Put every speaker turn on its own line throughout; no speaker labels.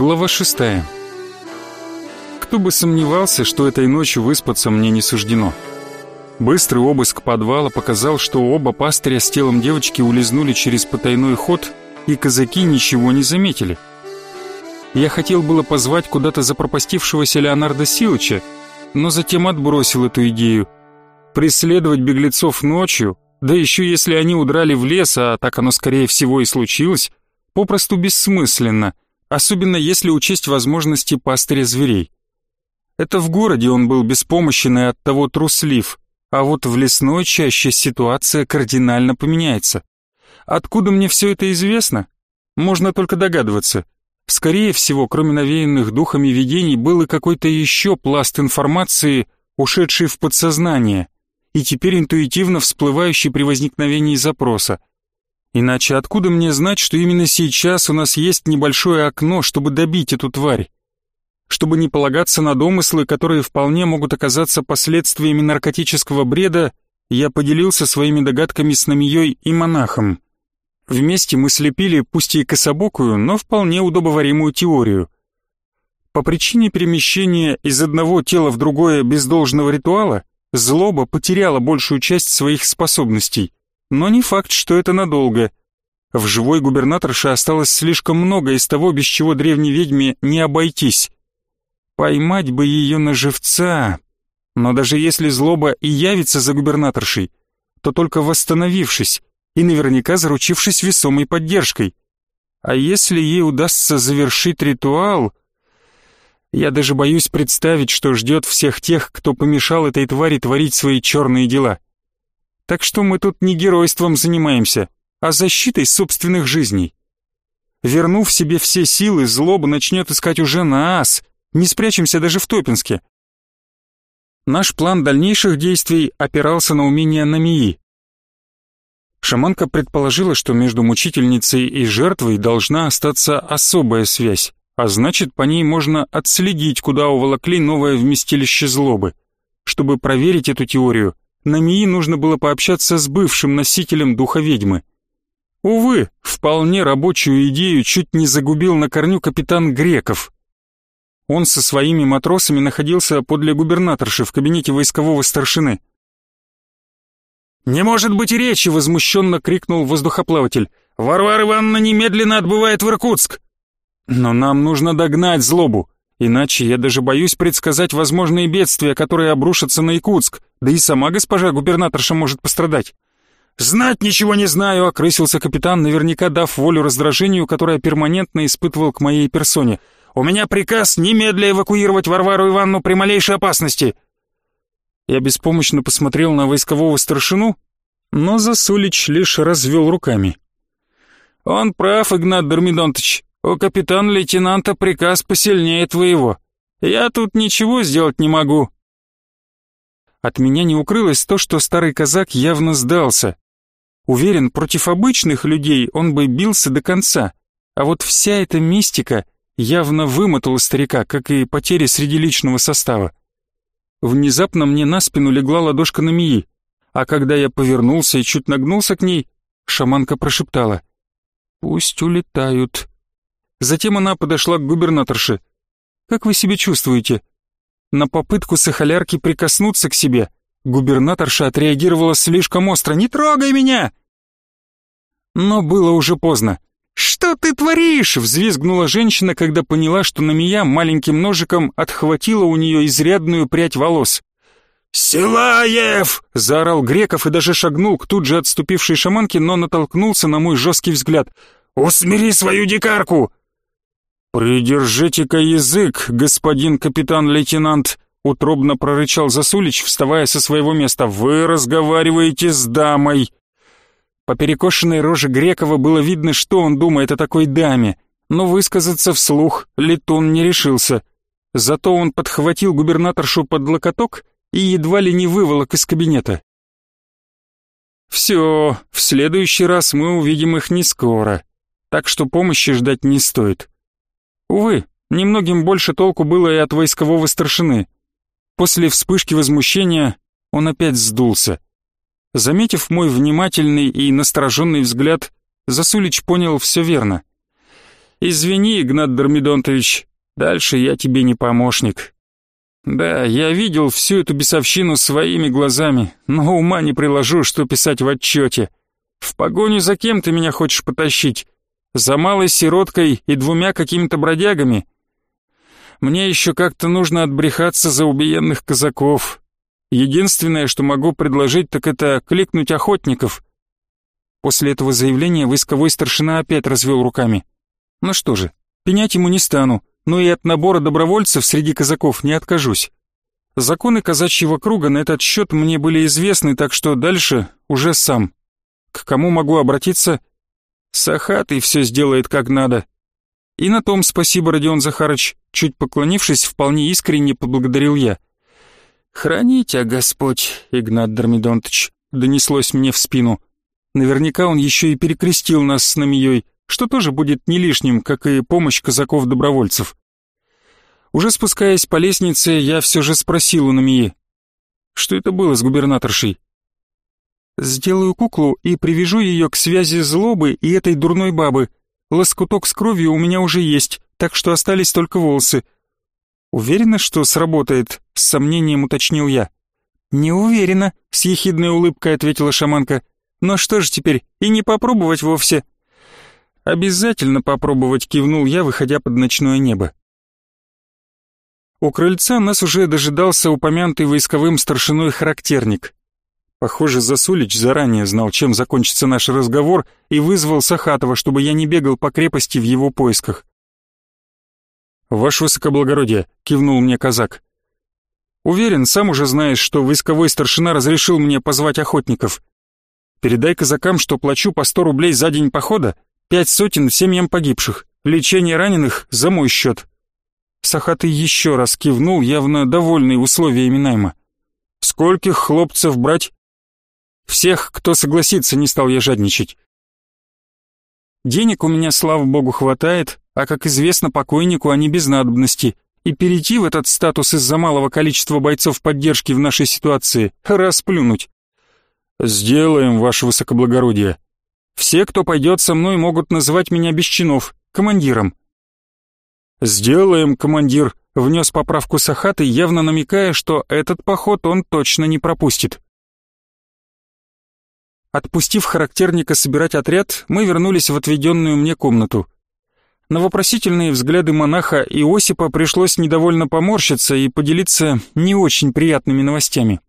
Глава шестая. Кто бы сомневался, что этой ночью выспаться мне не суждено. Быстрый обыск подвала показал, что оба пастыря с телом девочки улизнули через потайной ход, и казаки ничего не заметили. Я хотел было позвать куда-то запропастившегося Леонарда Силыча, но затем отбросил эту идею. Преследовать беглецов ночью, да еще если они удрали в лес, а так оно скорее всего и случилось, попросту бессмысленно, особенно если учесть возможности пастыря зверей. Это в городе он был беспомощен и оттого труслив, а вот в лесной чаще ситуация кардинально поменяется. Откуда мне все это известно? Можно только догадываться. Скорее всего, кроме навеянных духами видений, был и какой-то еще пласт информации, ушедший в подсознание, и теперь интуитивно всплывающий при возникновении запроса. Иначе откуда мне знать, что именно сейчас у нас есть небольшое окно, чтобы добить эту тварь? Чтобы не полагаться на домыслы, которые вполне могут оказаться последствиями наркотического бреда, я поделился своими догадками с Намией и монахом. Вместе мы слепили, пусть и кособокую, но вполне удобоваримую теорию. По причине перемещения из одного тела в другое без должного ритуала, злоба потеряла большую часть своих способностей, но не факт, что это надолго. В живой губернаторше осталось слишком много из того, без чего древней ведьме не обойтись. Поймать бы ее на живца. Но даже если злоба и явится за губернаторшей, то только восстановившись и наверняка заручившись весомой поддержкой. А если ей удастся завершить ритуал... Я даже боюсь представить, что ждет всех тех, кто помешал этой твари творить свои черные дела. Так что мы тут не геройством занимаемся, а защитой собственных жизней. Вернув себе все силы, злоба начнет искать уже нас, не спрячемся даже в Топинске. Наш план дальнейших действий опирался на умение Намии. Шаманка предположила, что между мучительницей и жертвой должна остаться особая связь, а значит, по ней можно отследить, куда уволокли новое вместилище злобы. Чтобы проверить эту теорию, Намии нужно было пообщаться с бывшим носителем духа ведьмы. Увы, вполне рабочую идею чуть не загубил на корню капитан Греков, он со своими матросами находился подле губернаторши в кабинете войскового старшины. «Не может быть речи!» — возмущенно крикнул воздухоплаватель. «Варвара Ивановна немедленно отбывает в Иркутск!» «Но нам нужно догнать злобу, иначе я даже боюсь предсказать возможные бедствия, которые обрушатся на Якутск, да и сама госпожа губернаторша может пострадать». «Знать ничего не знаю», — окрысился капитан, наверняка дав волю раздражению, которое перманентно испытывал к моей персоне. У меня приказ немедля эвакуировать Варвару Ивановну при малейшей опасности!» Я беспомощно посмотрел на войскового старшину, но Засулич лишь развел руками. «Он прав, Игнат Дормидонтович. У капитана-лейтенанта приказ посильнее твоего. Я тут ничего сделать не могу». От меня не укрылось то, что старый казак явно сдался. Уверен, против обычных людей он бы бился до конца, а вот вся эта мистика явно вымотала старика, как и потери среди личного состава. Внезапно мне на спину легла ладошка Намии, а когда я повернулся и чуть нагнулся к ней, шаманка прошептала «Пусть улетают». Затем она подошла к губернаторше. «Как вы себя чувствуете?» На попытку сахалярки прикоснуться к себе губернаторша отреагировала слишком остро «Не трогай меня!» Но было уже поздно. «Что ты творишь?» — взвизгнула женщина, когда поняла, что Намия маленьким ножиком отхватила у нее изрядную прядь волос. «Силаев!» — заорал Греков и даже шагнул к тут же отступившей шаманке, но натолкнулся на мой жесткий взгляд. «Усмири свою дикарку!» «Придержите-ка язык, господин капитан-лейтенант!» — утробно прорычал Засулич, вставая со своего места. «Вы разговариваете с дамой!» По перекошенной роже Грекова было видно, что он думает о такой даме, но высказаться вслух Летун не решился. Зато он подхватил губернаторшу под локоток и едва ли не выволок из кабинета. «Все, в следующий раз мы увидим их не скоро, так что помощи ждать не стоит». Увы, немногим больше толку было и от войскового старшины. После вспышки возмущения он опять сдулся. Заметив мой внимательный и настороженный взгляд, Засулич понял все верно. Извини, Игнат Дормидонтович, дальше я тебе не помощник. Да, я видел всю эту бесовщину своими глазами, но ума не приложу, что писать в отчете. В погоню за кем ты меня хочешь потащить? За малой сироткой и двумя какими-то бродягами? Мне еще как-то нужно отбрехаться за убиенных казаков. Единственное, что могу предложить, так это кликнуть охотников. После этого заявления войсковой старшина опять развел руками. Ну что же, пенять ему не стану, но и от набора добровольцев среди казаков не откажусь. Законы казачьего круга на этот счет мне были известны, так что дальше уже сам. К кому могу обратиться? Сахатый все сделает как надо. И на том спасибо, Родион Захарыч, чуть поклонившись, вполне искренне поблагодарил я. «Храни тебя, Господь, Игнат Дормидонтович», — донеслось мне в спину. Наверняка он еще и перекрестил нас с Намией, что тоже будет не лишним, как и помощь казаков-добровольцев. Уже спускаясь по лестнице, я все же спросил у Намии, что это было с губернаторшей. «Сделаю куклу и привяжу ее к связи злобы и этой дурной бабы. Лоскуток с кровью у меня уже есть, так что остались только волосы». «Уверена, что сработает?» — с сомнением уточнил я. «Не уверена», — с ехидной улыбкой ответила шаманка. «Но что же теперь, и не попробовать вовсе?» «Обязательно попробовать», — кивнул я, выходя под ночное небо. У крыльца нас уже дожидался упомянутый войсковым старшиной характерник. Похоже, Засулич заранее знал, чем закончится наш разговор, и вызвал Сахатова, чтобы я не бегал по крепости в его поисках. «Ваше высокоблагородие», — кивнул мне казак. «Уверен, сам уже знаешь, что войсковой старшина разрешил мне позвать охотников. Передай казакам, что плачу по сто рублей за день похода, Пять сотен семьям погибших. Лечение раненых за мой счет. Сахатый еще раз кивнул, явно довольный условиями найма. Скольких хлопцев брать? Всех, кто согласится, не стал я жадничать. Денег у меня, слава богу, хватает, а, как известно, покойнику они без надобности, и перейти в этот статус из-за малого количества бойцов поддержки в нашей ситуации — расплюнуть. «Сделаем, ваше высокоблагородие», все, кто пойдет со мной, могут называть меня без чинов, командиром. «Сделаем, командир», — внес поправку Сахаты, явно намекая, что этот поход он точно не пропустит. Отпустив характерника собирать отряд, мы вернулись в отведенную мне комнату. На вопросительные взгляды монаха Иосипа пришлось недовольно поморщиться и поделиться не очень приятными новостями.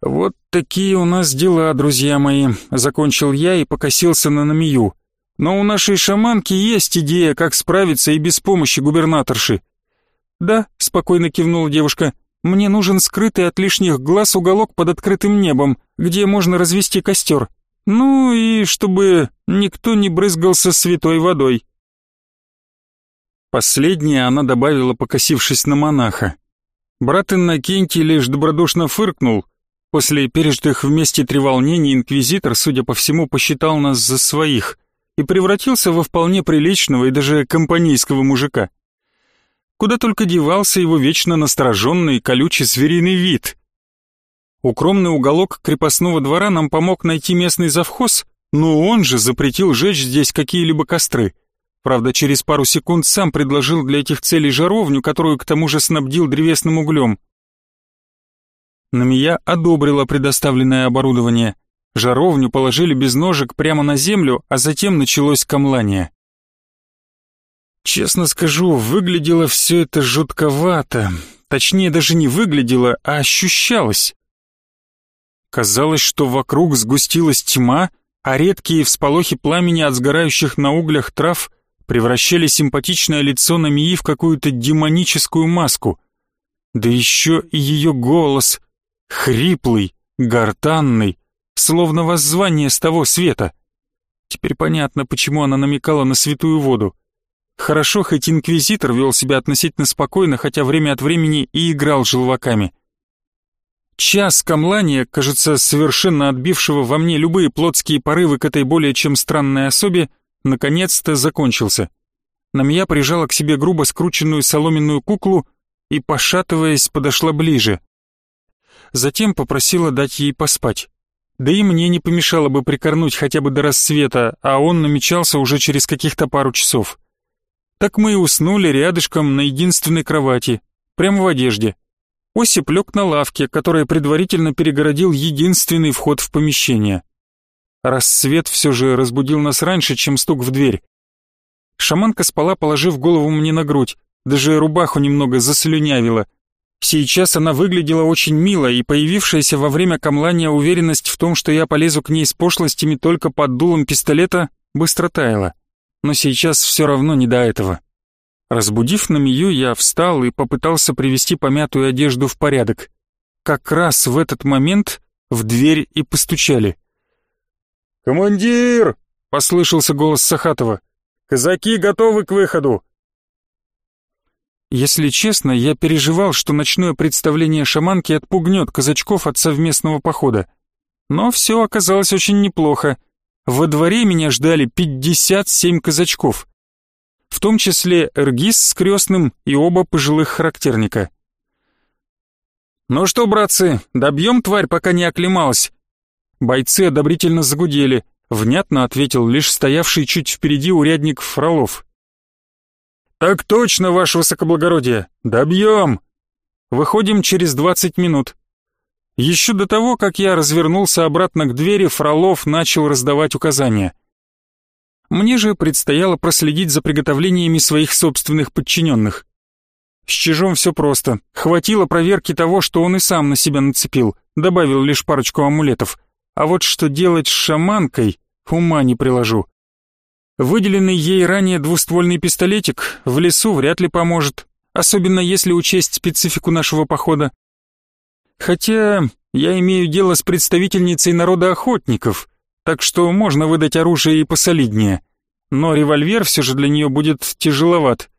«Вот такие у нас дела, друзья мои», — закончил я и покосился на Намию. «Но у нашей шаманки есть идея, как справиться и без помощи губернаторши». «Да», — спокойно кивнула девушка, — «мне нужен скрытый от лишних глаз уголок под открытым небом, где можно развести костер. Ну и чтобы никто не брызгался святой водой». Последнее она добавила, покосившись на монаха. Брат Иннокентий лишь добродушно фыркнул — После пережитых вместе треволнений инквизитор, судя по всему, посчитал нас за своих и превратился во вполне приличного и даже компанейского мужика. Куда только девался его вечно настороженный колючий звериный вид. Укромный уголок крепостного двора нам помог найти местный завхоз, но он же запретил жечь здесь какие-либо костры. Правда, через пару секунд сам предложил для этих целей жаровню, которую к тому же снабдил древесным углем. Намия одобрила предоставленное оборудование. Жаровню положили без ножек прямо на землю, а затем началось камлание. Честно скажу, выглядело все это жутковато. Точнее, даже не выглядело, а ощущалось. Казалось, что вокруг сгустилась тьма, а редкие всполохи пламени от сгорающих на углях трав превращали симпатичное лицо Намии в какую-то демоническую маску. Да еще и ее голос, Хриплый, гортанный, словно воззвание с того света. Теперь понятно, почему она намекала на святую воду. Хорошо, хоть инквизитор вел себя относительно спокойно, хотя время от времени и играл желваками. Час камлания, кажется, совершенно отбившего во мне любые плотские порывы к этой более чем странной особе, наконец-то закончился. Намия прижала к себе грубо скрученную соломенную куклу и, пошатываясь, подошла ближе затем попросила дать ей поспать. Да и мне не помешало бы прикорнуть хотя бы до рассвета, а он намечался уже через каких-то пару часов. Так мы и уснули рядышком на единственной кровати, прямо в одежде. Осип лег на лавке, которая предварительно перегородил единственный вход в помещение. Рассвет все же разбудил нас раньше, чем стук в дверь. Шаманка спала, положив голову мне на грудь, даже рубаху немного заслюнявила. Сейчас она выглядела очень мило, и появившаяся во время камлания уверенность в том, что я полезу к ней с пошлостями только под дулом пистолета, быстро таяла. Но сейчас все равно не до этого. Разбудив Намию, я встал и попытался привести помятую одежду в порядок. Как раз в этот момент в дверь и постучали.
«Командир!»
— послышался голос Сахатова.
«Казаки готовы к выходу!»
Если честно, я переживал, что ночное представление шаманки отпугнет казачков от совместного похода. Но все оказалось очень неплохо. Во дворе меня ждали 57 казачков в том числе Эргиз с крестным и оба пожилых характерника. «Ну что, братцы, добьем тварь, пока не оклемалась?» Бойцы одобрительно загудели, внятно ответил лишь стоявший чуть впереди урядник Фролов. «Так точно, ваше высокоблагородие, добьем!» Выходим через двадцать минут. Еще до того, как я развернулся обратно к двери, Фролов начал раздавать указания — мне же предстояло проследить за приготовлениями своих собственных подчиненных. С Чижом все просто. Хватило проверки того, что он и сам на себя нацепил, добавил лишь парочку амулетов. А вот что делать с шаманкой, ума не приложу. Выделенный ей ранее двуствольный пистолетик в лесу вряд ли поможет, особенно если учесть специфику нашего похода. Хотя я имею дело с представительницей народа охотников, так что можно выдать оружие и посолиднее. Но револьвер все же для нее будет тяжеловат.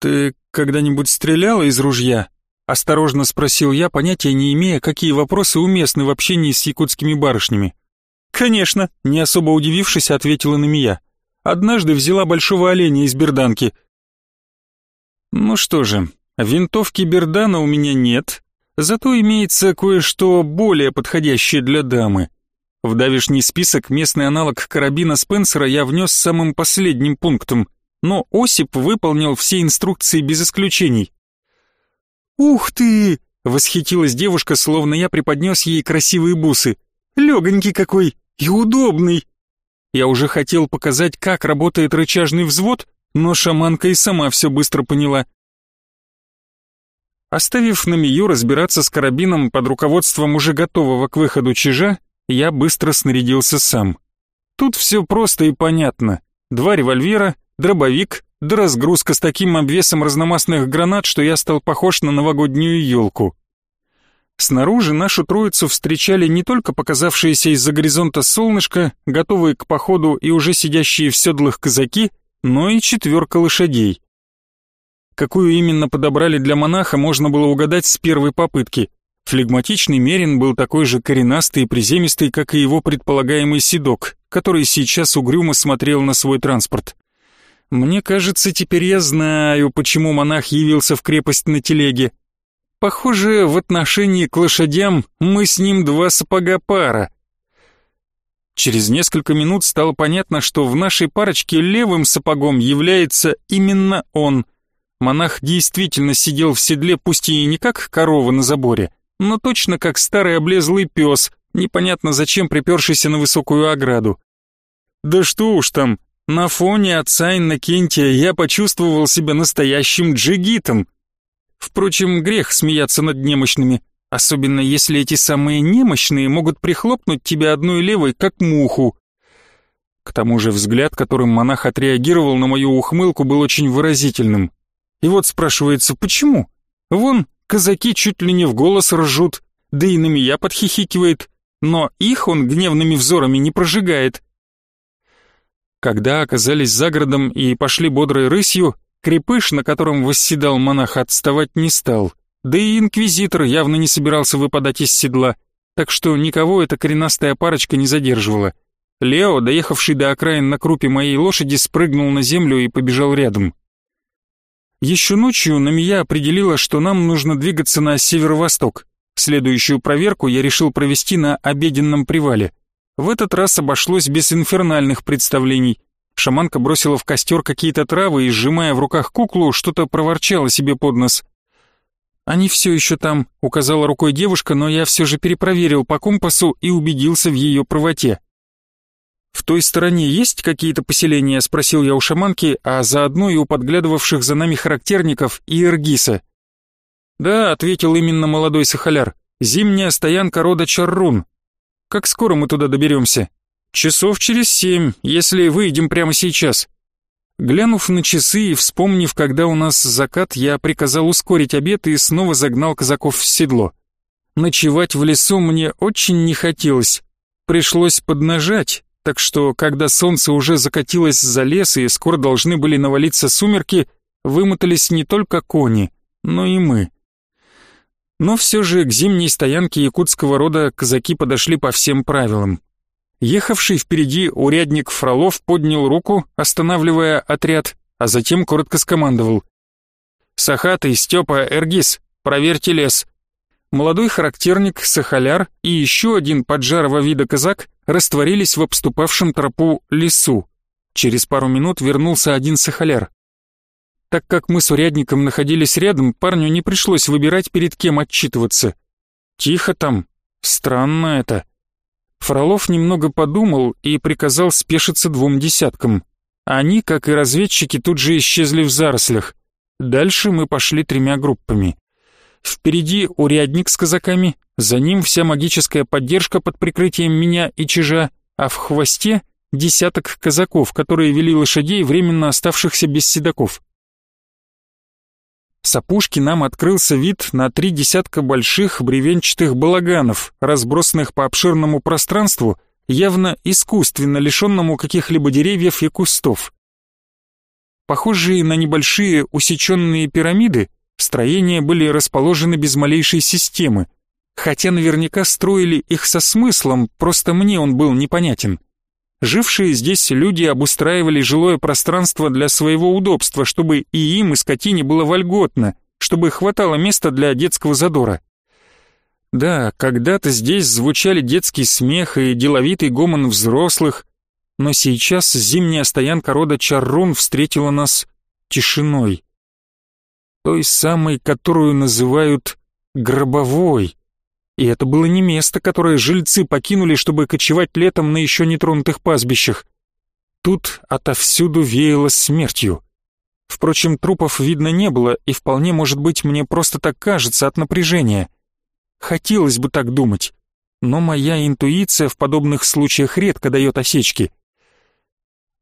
«Ты когда-нибудь стреляла из ружья?» Осторожно спросил я, понятия не имея, какие вопросы уместны в общении с якутскими барышнями. «Конечно», — не особо удивившись, ответила на меня. «Однажды взяла большого оленя из берданки». «Ну что же, винтовки бердана у меня нет, зато имеется кое-что более подходящее для дамы. В давишний список местный аналог карабина Спенсера я внес самым последним пунктом, но Осип выполнил все инструкции без исключений. «Ух ты!» — восхитилась девушка, словно я преподнес ей красивые бусы. «Легонький какой и удобный!» Я уже хотел показать, как работает рычажный взвод, но шаманка и сама все быстро поняла. Оставив на Мию разбираться с карабином под руководством уже готового к выходу чижа, я быстро снарядился сам. Тут все просто и понятно. Два револьвера, дробовик, да разгрузка с таким обвесом разномастных гранат, что я стал похож на новогоднюю елку. Снаружи нашу троицу встречали не только показавшиеся из-за горизонта солнышко, готовые к походу и уже сидящие в седлах казаки, но и четверка лошадей. Какую именно подобрали для монаха, можно было угадать с первой попытки. Флегматичный Мерин был такой же коренастый и приземистый, как и его предполагаемый седок, который сейчас угрюмо смотрел на свой транспорт. Мне кажется, теперь я знаю, почему монах явился в крепость на телеге. Похоже, в отношении к лошадям мы с ним два сапога пара. Через несколько минут стало понятно, что в нашей парочке левым сапогом является именно он. Монах действительно сидел в седле, пусть и не как корова на заборе, но точно как старый облезлый пес, непонятно зачем припершийся на высокую ограду. Да что уж там, на фоне отца Иннокентия я почувствовал себя настоящим джигитом. Впрочем, грех смеяться над немощными, особенно если эти самые немощные могут прихлопнуть тебя одной левой, как муху. К тому же взгляд, которым монах отреагировал на мою ухмылку, был очень выразительным. И вот спрашивается, почему? Вон, Казаки чуть ли не в голос ржут, да и на меня подхихикивает, но их он гневными взорами не прожигает. Когда оказались за городом и пошли бодрой рысью, крепыш, на котором восседал монах, отставать не стал, да и инквизитор явно не собирался выпадать из седла, так что никого эта коренастая парочка не задерживала. Лео, доехавший до окраин на крупе моей лошади, спрыгнул на землю и побежал рядом. Еще ночью Намия определила, что нам нужно двигаться на северо-восток. Следующую проверку я решил провести на обеденном привале. В этот раз обошлось без инфернальных представлений. Шаманка бросила в костер какие-то травы и, сжимая в руках куклу, что-то проворчала себе под нос. «Они все еще там», — указала рукой девушка, но я все же перепроверил по компасу и убедился в ее правоте. «В той стороне есть какие-то поселения?» — спросил я у шаманки, а заодно и у подглядывавших за нами характерников и Эргиса. «Да», — ответил именно молодой Сахаляр, — «зимняя стоянка рода Чаррун. Как скоро мы туда доберемся?» «Часов через семь, если выйдем прямо сейчас». Глянув на часы и вспомнив, когда у нас закат, я приказал ускорить обед и снова загнал казаков в седло. Ночевать в лесу мне очень не хотелось. Пришлось поднажать, так что, когда солнце уже закатилось за лес и скоро должны были навалиться сумерки, вымотались не только кони, но и мы. Но все же к зимней стоянке якутского рода казаки подошли по всем правилам. Ехавший впереди урядник Фролов поднял руку, останавливая отряд, а затем коротко скомандовал. «Сахатый, Степа, Эргис, проверьте лес». Молодой характерник, Сахаляр и еще один поджарого вида казак растворились в обступавшем тропу лесу. Через пару минут вернулся один Сахаляр. Так как мы с урядником находились рядом, парню не пришлось выбирать, перед кем отчитываться. Тихо там, странно это. Фролов немного подумал и приказал спешиться двум десяткам. Они, как и разведчики, тут же исчезли в зарослях. Дальше мы пошли тремя группами. Впереди урядник с казаками, за ним вся магическая поддержка под прикрытием меня и чижа, а в хвосте десяток казаков, которые вели лошадей, временно оставшихся без седаков. С опушки нам открылся вид на три десятка больших бревенчатых балаганов, разбросанных по обширному пространству, явно искусственно лишенному каких-либо деревьев и кустов. Похожие на небольшие усеченные пирамиды, строения были расположены без малейшей системы, хотя наверняка строили их со смыслом, просто мне он был непонятен. Жившие здесь люди обустраивали жилое пространство для своего удобства, чтобы и им, и скотине было вольготно, чтобы хватало места для детского задора. Да, когда-то здесь звучали детский смех и деловитый гомон взрослых, но сейчас зимняя стоянка рода Чаррун встретила нас тишиной. Той самой, которую называют гробовой. И это было не место, которое жильцы покинули, чтобы кочевать летом на еще нетронутых пастбищах. Тут отовсюду веяло смертью. Впрочем, трупов видно не было, и вполне, может быть, мне просто так кажется от напряжения. Хотелось бы так думать, но моя интуиция в подобных случаях редко дает осечки.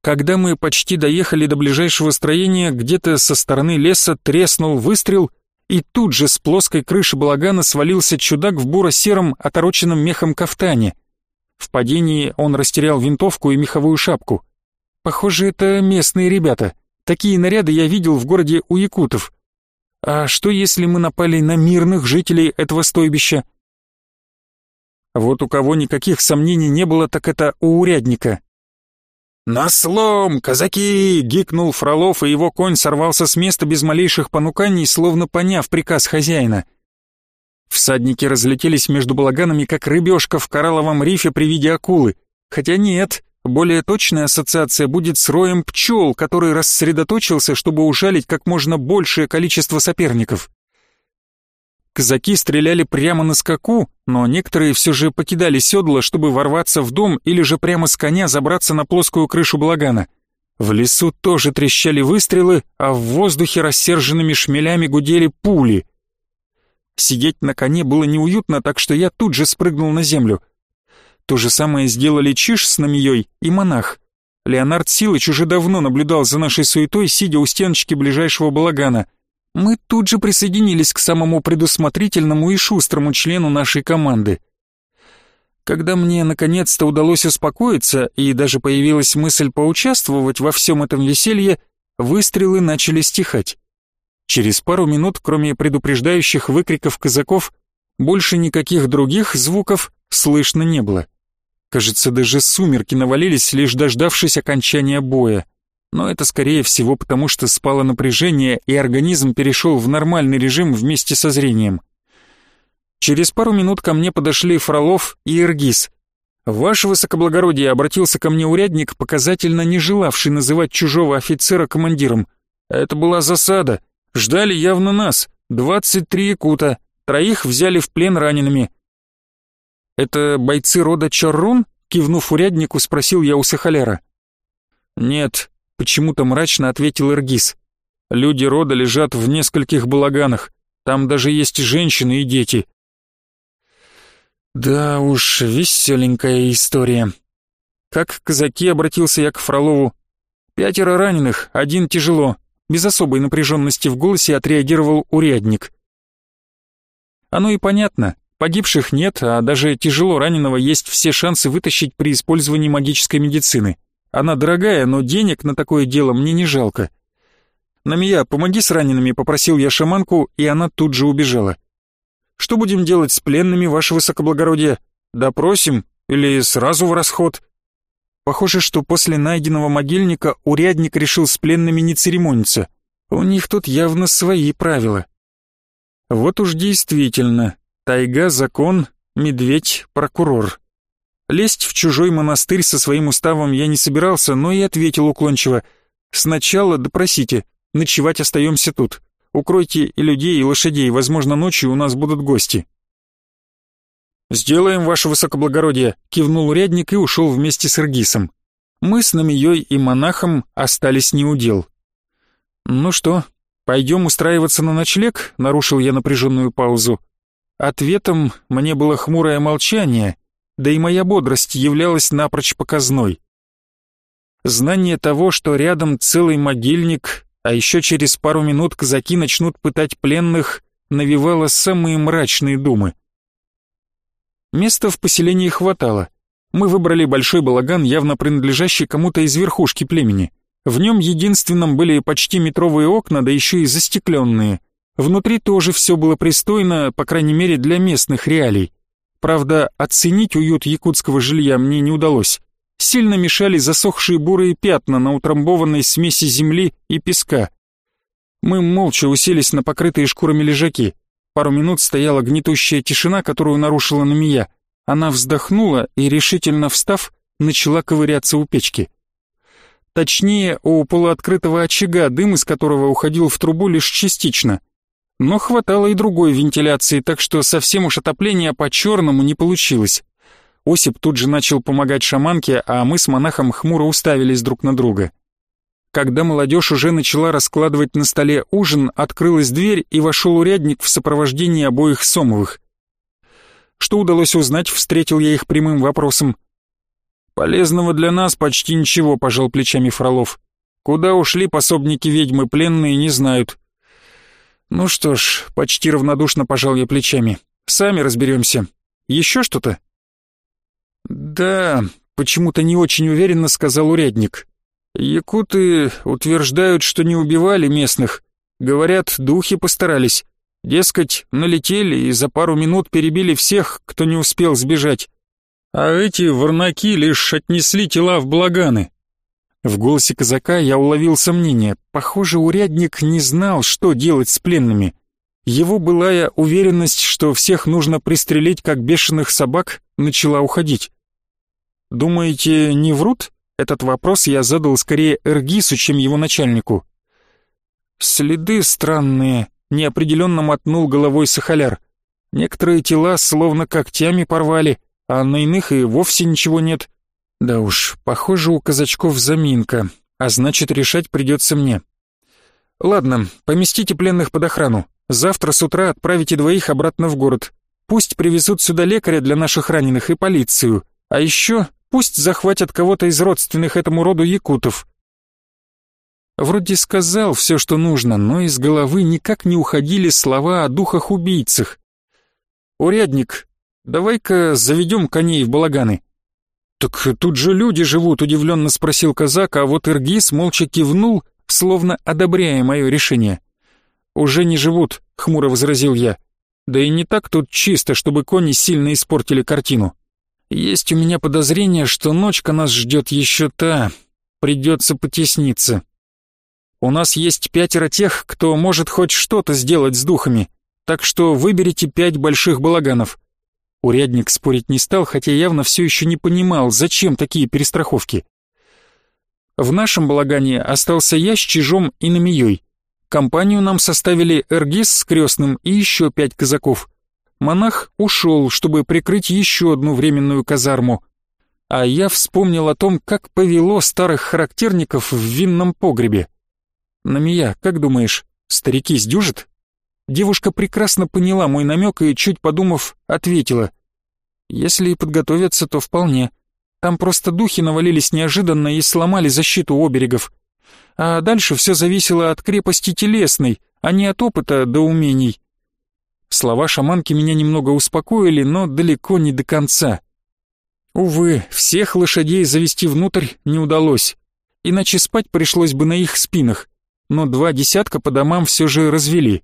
Когда мы почти доехали до ближайшего строения, где-то со стороны леса треснул выстрел — и тут же с плоской крыши балагана свалился чудак в буро-сером отороченном мехом кафтане. В падении он растерял винтовку и меховую шапку. Похоже, это местные ребята. Такие наряды я видел в городе у якутов. А что если мы напали на мирных жителей этого стойбища? Вот у кого никаких сомнений не было, так это у урядника. «На слом, казаки!» — гикнул Фролов, и его конь сорвался с места без малейших понуканий, словно поняв приказ хозяина. Всадники разлетелись между балаганами, как рыбешка в коралловом рифе при виде акулы. Хотя нет, более точная ассоциация будет с роем пчел, который рассредоточился, чтобы ужалить как можно большее количество соперников. Казаки стреляли прямо на скаку, но некоторые все же покидали седла, чтобы ворваться в дом или же прямо с коня забраться на плоскую крышу балагана. В лесу тоже трещали выстрелы, а в воздухе рассерженными шмелями гудели пули. Сидеть на коне было неуютно, так что я тут же спрыгнул на землю. То же самое сделали Чиш с Намией и монах. Леонард Силыч уже давно наблюдал за нашей суетой, сидя у стеночки ближайшего балагана — мы тут же присоединились к самому предусмотрительному и шустрому члену нашей команды. Когда мне наконец-то удалось успокоиться и даже появилась мысль поучаствовать во всем этом веселье, выстрелы начали стихать. Через пару минут, кроме предупреждающих выкриков казаков, больше никаких других звуков слышно не было. Кажется, даже сумерки навалились, лишь дождавшись окончания боя но это скорее всего потому, что спало напряжение и организм перешел в нормальный режим вместе со зрением. Через пару минут ко мне подошли Фролов и Иргиз. «Ваше высокоблагородие», — обратился ко мне урядник, показательно не желавший называть чужого офицера командиром. «Это была засада. Ждали явно нас. Двадцать три якута. Троих взяли в плен ранеными». «Это бойцы рода Чаррун?» — кивнув уряднику, спросил я у Сахаляра. «Нет», — почему-то мрачно ответил Иргиз. «Люди рода лежат в нескольких балаганах. Там даже есть женщины и дети. Да уж, веселенькая история. Как казаки обратился я к Фролову. Пятеро раненых, один тяжело. Без особой напряженности в голосе отреагировал урядник. Оно и понятно. Погибших нет, а даже тяжело раненого есть все шансы вытащить при использовании магической медицины. Она дорогая, но денег на такое дело мне не жалко. «Намия, помоги с ранеными», — попросил я шаманку, и она тут же убежала. Что будем делать с пленными, ваше высокоблагородие? Допросим или сразу в расход?» Похоже, что после найденного могильника урядник решил с пленными не церемониться. У них тут явно свои правила. Вот уж действительно, тайга — закон, медведь — прокурор. Лезть в чужой монастырь со своим уставом я не собирался, но и ответил уклончиво. «Сначала допросите, ночевать остаемся тут. Укройте и людей, и лошадей, возможно, ночью у нас будут гости». «Сделаем, ваше высокоблагородие», — кивнул урядник и ушел вместе с Иргисом. Мы с Намией и монахом остались неудел. «Ну что, пойдем устраиваться на ночлег?» — нарушил я напряженную паузу. Ответом мне было хмурое молчание, да и моя бодрость являлась напрочь показной. Знание того, что рядом целый могильник, а еще через пару минут казаки начнут пытать пленных, навевало самые мрачные думы. Места в поселении хватало. Мы выбрали большой балаган, явно принадлежащий кому-то из верхушки племени. В нем единственном были почти метровые окна, да еще и застекленные. Внутри тоже все было пристойно, по крайней мере для местных реалий. Правда, оценить уют якутского жилья мне не удалось сильно мешали засохшие бурые пятна на утрамбованной смеси земли и песка. Мы молча уселись на покрытые шкурами лежаки. Пару минут стояла гнетущая тишина, которую нарушила Намия. Она вздохнула и, решительно встав, начала ковыряться у печки. Точнее, у полуоткрытого очага, дым из которого уходил в трубу лишь частично. Но хватало и другой вентиляции, так что совсем уж отопление по-черному не получилось. Осип тут же начал помогать шаманке, а мы с монахом хмуро уставились друг на друга. Когда молодежь уже начала раскладывать на столе ужин, открылась дверь и вошел урядник в сопровождении обоих Сомовых. Что удалось узнать, встретил я их прямым вопросом. «Полезного для нас почти ничего», — пожал плечами Фролов. «Куда ушли пособники ведьмы, пленные не знают». «Ну что ж», — почти равнодушно пожал я плечами. «Сами разберемся. Еще что-то?» «Да», — почему-то не очень уверенно сказал урядник. «Якуты утверждают, что не убивали местных. Говорят, духи постарались. Дескать, налетели и за пару минут перебили всех, кто не успел сбежать. А эти ворнаки лишь отнесли тела в благаны». В голосе казака я уловил сомнение. Похоже, урядник не знал, что делать с пленными. Его былая уверенность, что всех нужно пристрелить как бешеных собак, начала уходить. Думаете, не врут? Этот вопрос я задал скорее Эргису, чем его начальнику. Следы странные, неопределенно мотнул головой Сахаляр. Некоторые тела словно когтями порвали, а на иных и вовсе ничего нет. Да уж, похоже, у казачков заминка, а значит, решать придется мне. Ладно, поместите пленных под охрану. Завтра с утра отправите двоих обратно в город. Пусть привезут сюда лекаря для наших раненых и полицию. А еще Пусть захватят кого-то из родственных этому роду якутов. Вроде сказал все, что нужно, но из головы никак не уходили слова о духах-убийцах. «Урядник, давай-ка заведем коней в балаганы». «Так тут же люди живут», — удивленно спросил казак, а вот Иргиз молча кивнул, словно одобряя мое решение. «Уже не живут», — хмуро возразил я. «Да и не так тут чисто, чтобы кони сильно испортили картину». Есть у меня подозрение, что ночка нас ждет еще та. Придется потесниться. У нас есть пятеро тех, кто может хоть что-то сделать с духами, так что выберите пять больших балаганов. Урядник спорить не стал, хотя явно все еще не понимал, зачем такие перестраховки. В нашем балагане остался я с Чижом и Намией. Компанию нам составили Эргис с крестным и еще пять казаков. Монах ушел, чтобы прикрыть еще одну временную казарму. А я вспомнил о том, как повело старых характерников в винном погребе. Намия, как думаешь, старики сдюжат? Девушка прекрасно поняла мой намек и, чуть подумав, ответила. Если и подготовятся, то вполне. Там просто духи навалились неожиданно и сломали защиту оберегов. А дальше все зависело от крепости телесной, а не от опыта до умений. Слова шаманки меня немного успокоили, но далеко не до конца. Увы, всех лошадей завести внутрь не удалось, иначе спать пришлось бы на их спинах, но два десятка по домам все же развели.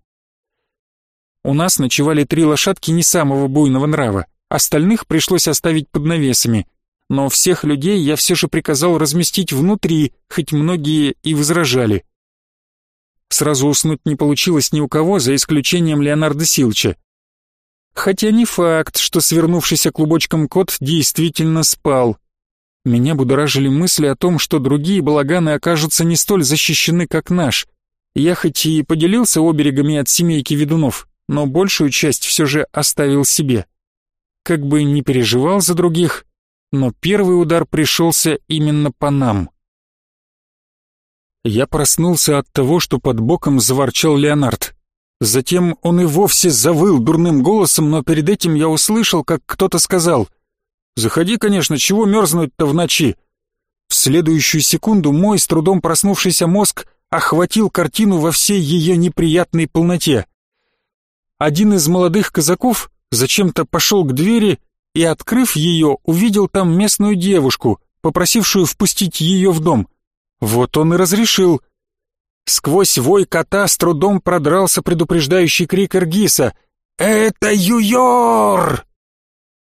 У нас ночевали три лошадки не самого буйного нрава, остальных пришлось оставить под навесами, но всех людей я все же приказал разместить внутри, хоть многие и возражали. Сразу уснуть не получилось ни у кого, за исключением Леонардо Силча. Хотя не факт, что свернувшийся клубочком кот действительно спал. Меня будоражили мысли о том, что другие балаганы окажутся не столь защищены, как наш. Я хоть и поделился оберегами от семейки ведунов, но большую часть все же оставил себе. Как бы не переживал за других, но первый удар пришелся именно по нам. Я проснулся от того, что под боком заворчал Леонард. Затем он и вовсе завыл дурным голосом, но перед этим я услышал, как кто-то сказал «Заходи, конечно, чего мерзнуть-то в ночи?» В следующую секунду мой с трудом проснувшийся мозг охватил картину во всей ее неприятной полноте один из молодых казаков зачем-то пошел к двери и, открыв ее, увидел там местную девушку, попросившую впустить ее в дом. Вот он и разрешил. Сквозь вой кота с трудом продрался предупреждающий крик Эргиса «Это Юйор!»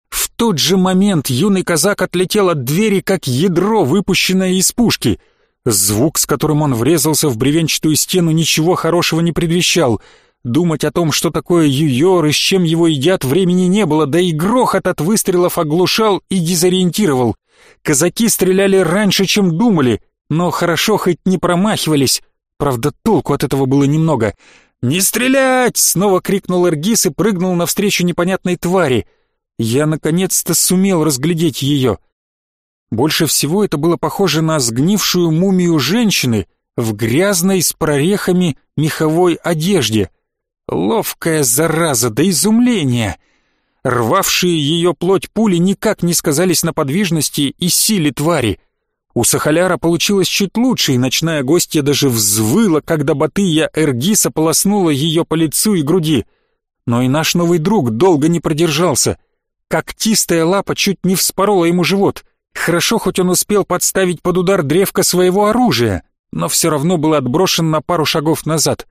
В тот же момент юный казак отлетел от двери, как ядро, выпущенное из пушки. Звук, с которым он врезался в бревенчатую стену, ничего хорошего не предвещал — Думать о том, что такое юйор и с чем его едят, времени не было, да и грохот от выстрелов оглушал и дезориентировал. Казаки стреляли раньше, чем думали, но хорошо хоть не промахивались. Правда, толку от этого было немного. «Не стрелять!» — снова крикнул Эргис и прыгнул навстречу непонятной твари. Я наконец-то сумел разглядеть ее. Больше всего это было похоже на сгнившую мумию женщины в грязной с прорехами меховой одежде — Ловкая зараза до изумления. Рвавшие ее плоть пули никак не сказались на подвижности и силе твари. У Сахаляра получилось чуть лучше, и ночная гостья даже взвыла, когда Батыя Эргиса полоснула ее по лицу и груди. Но и наш новый друг долго не продержался. Когтистая лапа чуть не вспорола ему живот. Хорошо, хоть он успел подставить под удар древко своего оружия, но все равно был отброшен на пару шагов назад.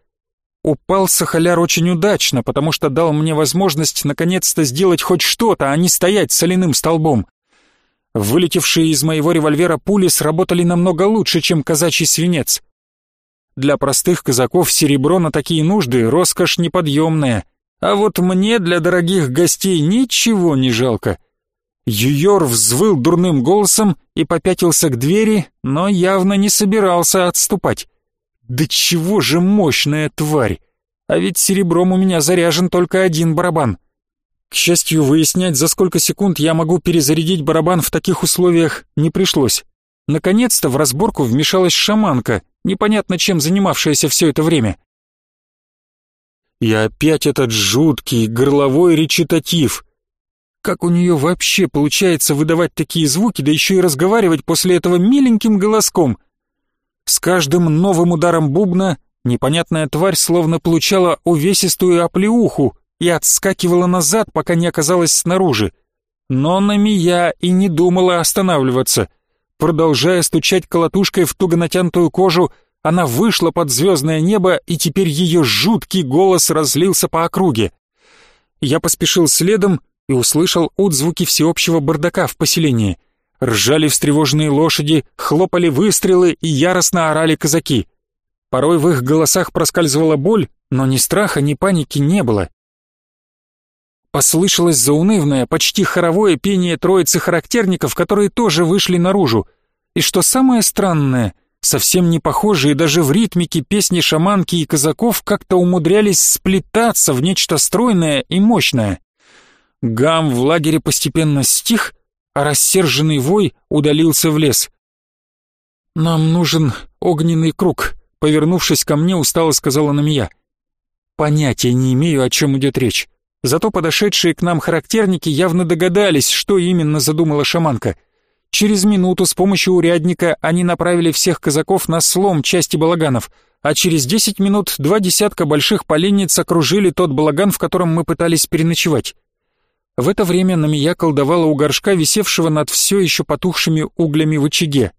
Упал Сахаляр очень удачно, потому что дал мне возможность наконец-то сделать хоть что-то, а не стоять соляным столбом. Вылетевшие из моего револьвера пули сработали намного лучше, чем казачий свинец. Для простых казаков серебро на такие нужды — роскошь неподъемная, а вот мне для дорогих гостей ничего не жалко. Юйор взвыл дурным голосом и попятился к двери, но явно не собирался отступать. Да чего же мощная тварь! А ведь серебром у меня заряжен только один барабан. К счастью, выяснять, за сколько секунд я могу перезарядить барабан в таких условиях, не пришлось. Наконец-то в разборку вмешалась шаманка, непонятно чем занимавшаяся все это время. И опять этот жуткий горловой речитатив. Как у нее вообще получается выдавать такие звуки, да еще и разговаривать после этого миленьким голоском — с каждым новым ударом бубна непонятная тварь словно получала увесистую оплеуху и отскакивала назад, пока не оказалась снаружи. Но Намия и не думала останавливаться. Продолжая стучать колотушкой в туго натянутую кожу, она вышла под звездное небо, и теперь ее жуткий голос разлился по округе. Я поспешил следом и услышал отзвуки всеобщего бардака в поселении — Ржали встревоженные лошади, хлопали выстрелы и яростно орали казаки. Порой в их голосах проскальзывала боль, но ни страха, ни паники не было. послышалось заунывное, почти хоровое пение троицы характерников, которые тоже вышли наружу. И что самое странное, совсем не похожие даже в ритмике песни шаманки и казаков как-то умудрялись сплетаться в нечто стройное и мощное. Гам в лагере постепенно стих, рассерженный вой удалился в лес. «Нам нужен огненный круг», — повернувшись ко мне, устало сказала Намия. «Понятия не имею, о чем идет речь. Зато подошедшие к нам характерники явно догадались, что именно задумала шаманка. Через минуту с помощью урядника они направили всех казаков на слом части балаганов, а через десять минут два десятка больших поленниц окружили тот балаган, в котором мы пытались переночевать. В это время Намия колдовала у горшка, висевшего над все еще потухшими углями в очаге.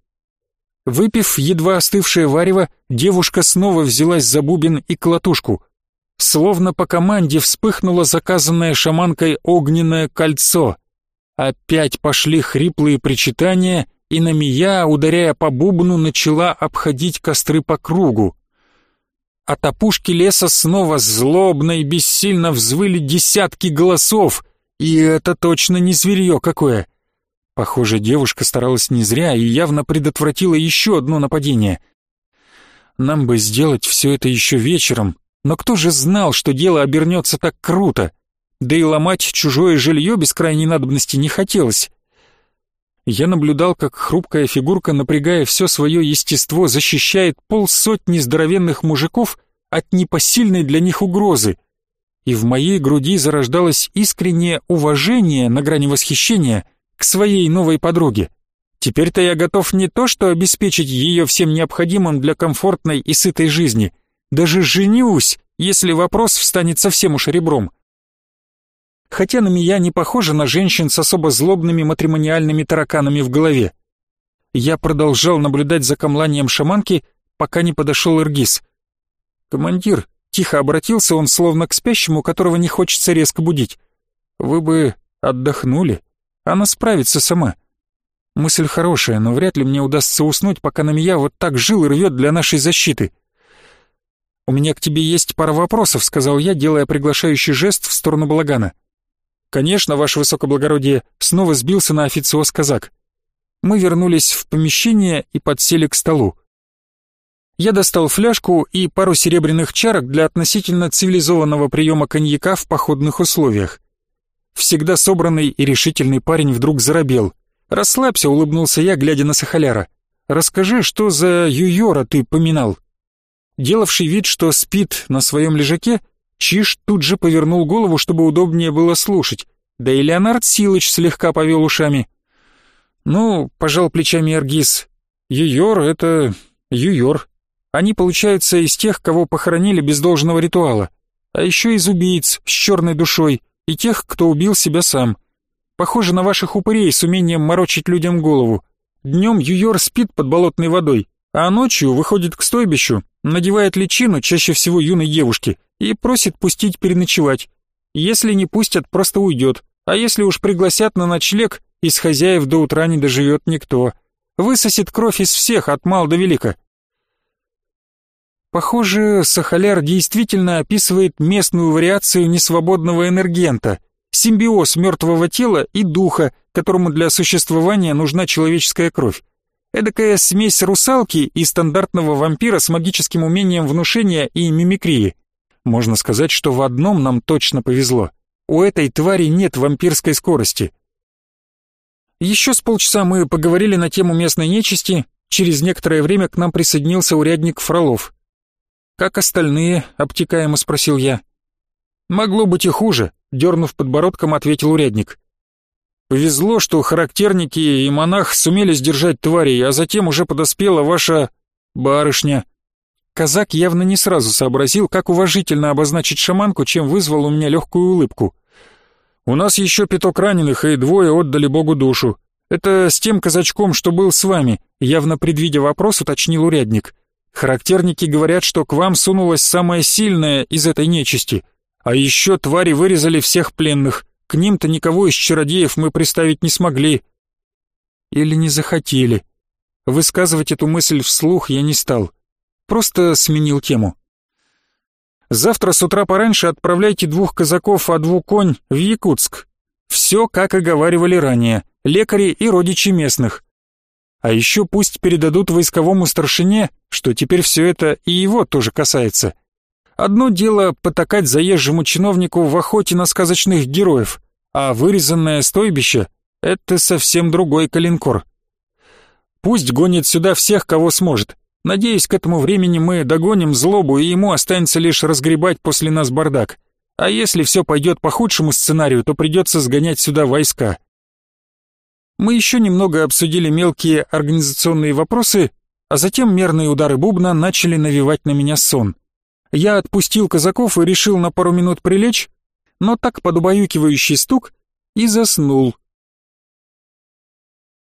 Выпив едва остывшее варево, девушка снова взялась за бубен и колотушку. Словно по команде вспыхнуло заказанное шаманкой огненное кольцо. Опять пошли хриплые причитания, и Намия, ударяя по бубну, начала обходить костры по кругу. От опушки леса снова злобно и бессильно взвыли десятки голосов, и это точно не зверье какое. Похоже, девушка старалась не зря и явно предотвратила еще одно нападение. Нам бы сделать все это еще вечером, но кто же знал, что дело обернется так круто? Да и ломать чужое жилье без крайней надобности не хотелось. Я наблюдал, как хрупкая фигурка, напрягая все свое естество, защищает полсотни здоровенных мужиков от непосильной для них угрозы. И в моей груди зарождалось искреннее уважение на грани восхищения к своей новой подруге. Теперь-то я готов не то что обеспечить ее всем необходимым для комфортной и сытой жизни, даже женюсь, если вопрос встанет совсем уж ребром. Хотя на меня не похожа на женщин с особо злобными матримониальными тараканами в голове. Я продолжал наблюдать за камланием шаманки, пока не подошел Иргиз. «Командир», — тихо обратился он, словно к спящему, которого не хочется резко будить, — «вы бы отдохнули». Она справится сама. Мысль хорошая, но вряд ли мне удастся уснуть, пока на меня вот так жил и рвет для нашей защиты. «У меня к тебе есть пара вопросов», — сказал я, делая приглашающий жест в сторону балагана. «Конечно, ваше высокоблагородие», — снова сбился на официоз казак. Мы вернулись в помещение и подсели к столу. Я достал фляжку и пару серебряных чарок для относительно цивилизованного приема коньяка в походных условиях. Всегда собранный и решительный парень вдруг заробел. «Расслабься», — улыбнулся я, глядя на Сахаляра. «Расскажи, что за юйора ты поминал?» Делавший вид, что спит на своем лежаке, Чиш тут же повернул голову, чтобы удобнее было слушать. Да и Леонард Силыч слегка повел ушами. «Ну, — пожал плечами Аргиз, — юйор — это юйор. Они получаются из тех, кого похоронили без должного ритуала, а еще из убийц с черной душой, и тех, кто убил себя сам. Похоже на ваших упырей с умением морочить людям голову. Днем Юйор спит под болотной водой, а ночью выходит к стойбищу, надевает личину, чаще всего юной девушки, и просит пустить переночевать. Если не пустят, просто уйдет, а если уж пригласят на ночлег, из хозяев до утра не доживет никто. Высосет кровь из всех, от мал до велика. Похоже, Сахаляр действительно описывает местную вариацию несвободного энергента, симбиоз мертвого тела и духа, которому для существования нужна человеческая кровь. Эдакая смесь русалки и стандартного вампира с магическим умением внушения и мимикрии. Можно сказать, что в одном нам точно повезло. У этой твари нет вампирской скорости. Еще с полчаса мы поговорили на тему местной нечисти, через некоторое время к нам присоединился урядник Фролов. «Как остальные?» — обтекаемо спросил я. «Могло быть и хуже», — дернув подбородком, ответил урядник. «Повезло, что характерники и монах сумели сдержать тварей, а затем уже подоспела ваша... барышня». Казак явно не сразу сообразил, как уважительно обозначить шаманку, чем вызвал у меня легкую улыбку. «У нас еще пяток раненых, и двое отдали Богу душу. Это с тем казачком, что был с вами», явно предвидя вопрос, уточнил урядник. Характерники говорят, что к вам сунулась самая сильная из этой нечисти. А еще твари вырезали всех пленных. К ним-то никого из чародеев мы приставить не смогли. Или не захотели. Высказывать эту мысль вслух я не стал. Просто сменил тему. Завтра с утра пораньше отправляйте двух казаков, а двух конь в Якутск. Все, как оговаривали ранее, лекари и родичи местных. А еще пусть передадут войсковому старшине, что теперь все это и его тоже касается. Одно дело потакать заезжему чиновнику в охоте на сказочных героев, а вырезанное стойбище — это совсем другой калинкор. Пусть гонит сюда всех, кого сможет. Надеюсь, к этому времени мы догоним злобу, и ему останется лишь разгребать после нас бардак. А если все пойдет по худшему сценарию, то придется сгонять сюда войска. Мы еще немного обсудили мелкие организационные вопросы, а затем мерные удары бубна начали навевать на меня сон. Я отпустил казаков и решил на пару минут прилечь, но так под убаюкивающий стук и заснул,